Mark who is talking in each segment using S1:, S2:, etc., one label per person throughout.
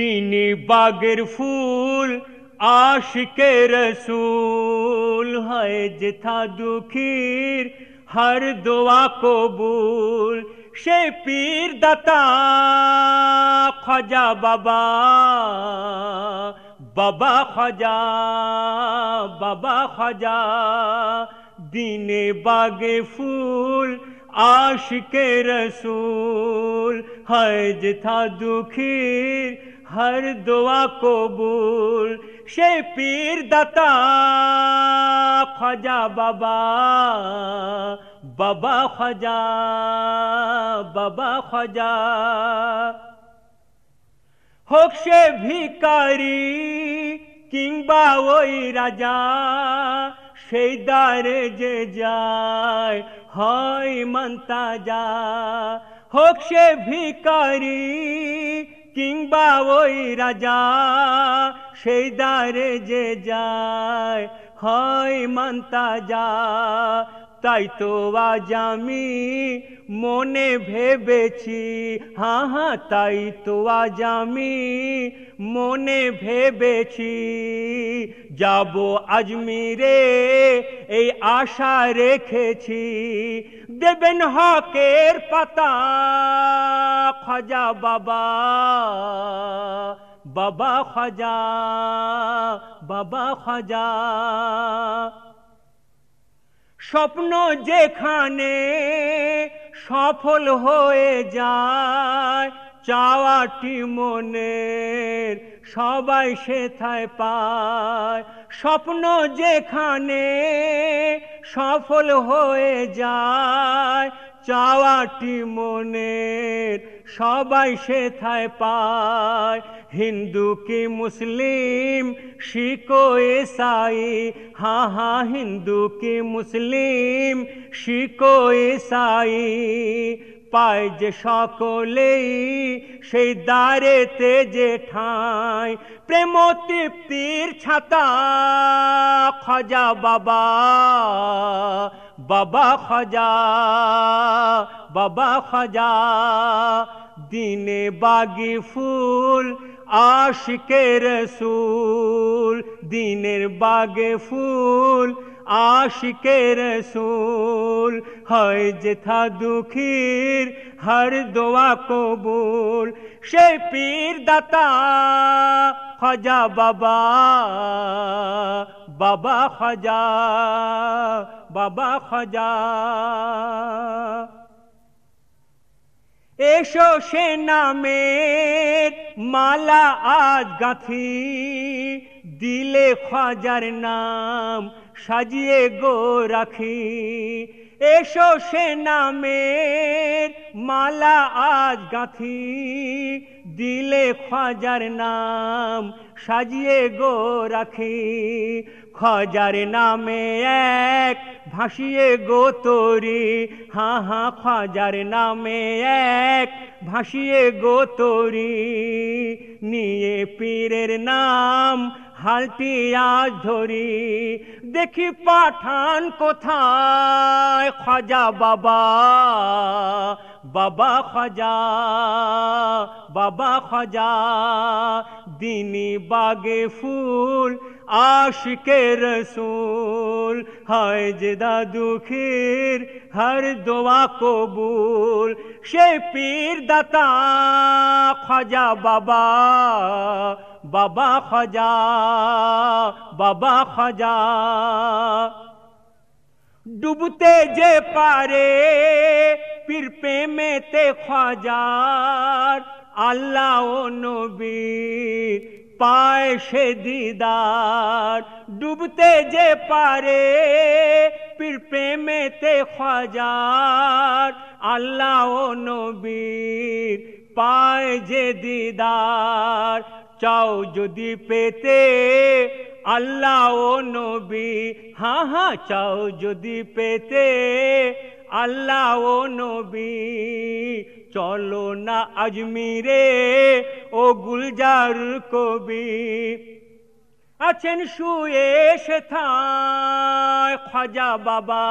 S1: দিনী বাগের ফুল আশিকে রসুল। হয় যেথা দুঃখীর, হর দোয়া কবুল। সে পীর দাতা খজা বাবা বাবা খজা বাবা খজা। দিনে বাগে ফুল আশিকে রসুল। হয় যেথা দুঃখীর হর দোয়া কবুল সে পীর দাতা খজা বাবা বাবা খজা বাবা খজা হোক সে ভিকারি কিংবা ওই রাজা সেই দ্বারে যে যায় হয় মন্তা যা হোক সে ভিকারি কিংবা ওই রাজা সেই দ্বারে যে যায় হয় মন্তা যা। তাই তো আজ আমি মনে ভেবেছি। হ্যাঁ হ্যাঁ তাই তো আজ আমি মনে ভেবেছি। যাব আজমিরে এই আশা রেখেছি। দেবেন হকের পাতা, খাজা বাবা বাবা খাজা বাবা খাজা। স্বপ্ন যেখানে সফল হয়ে যায়, চাওয়াটি মনের সবাই সেথায় পায়। স্বপ্ন যেখানে সফল হয়ে যায়, চাওয়াটি মনের সবাই সেথায় পায়। হিন্দু কি মুসলিম? শিখো এসাই। হা হা, হিন্দু কি মুসলিম? শিখো এসাই। পায় যে সকলেই, সেই দ্বারেতে যে ঠাঁই। প্রেম তৃপ্তির ছাতা, খজা বাবা। বাবা খজা বাবা খজা, দিনে বাগি ফুল আশিকে রসুল দিনের বাগে ফুল আশিকে রসুল হয় যেথা দুঃখীর, হর দোয়া কবুল। সে পীর দাতা খজা বাবা বাবা খজা বাবা খজা। এসো সে নামের মালা আজ গাঁথি, দিলে খাজার নাম সাজিয়ে গো রাখি। এসো সে নামের মালা আজ গাঁথি, দিলে খাজার নাম সাজিয়ে গো রাখি। খজার নামে এক ভাসিয়ে গো তরি। হা হা খজার নামে এক ভাসিয়ে গো তরি। নিয়ে পীরের নাম হালটি আজ ধরি। দেখি পাঠান কোথায় খাজা বাবা। বাবা খাজা বাবা খাজা, দিনী বাগে ফুল, আশিকে রসুল, হয় যে দুঃখীর হর দোয়া কবুল। সে পীর দাতা খাজা, বাবা বাবা খাজা বাবা খাজা। ডুবতে যে পারে পীর প্রেমেতে খাজার, আল্লাহ ও নবীর পায় সে দিদার। ডুবতে যে পারে পীর প্রেমেতে খাজার, আল্লাহ ও নবীর পায় যে দিদার। চাও যদি পেতে আল্লাহ ও নবী হ্যাঁ হ্যাঁ চাও যদি পেতে আল্লাহ ও নবী, চলো না আজমিরে, ও গুলজার কবি। আছেন শুয়ে সেথায় খাজা বাবা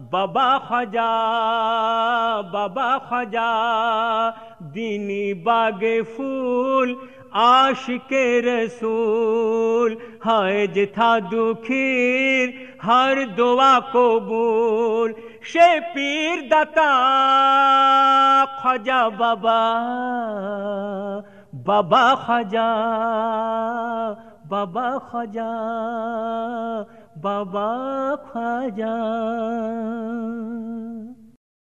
S1: বাবা খাজা বাবা খাজা, দিনী বাগে ফুল আশিকে রসুল, হায় যে থা দুখীর, হর দোয়া কবুল। সে পীর দাতা খজা বাবা বাবা খজা বাবা খজা বাবা খজা।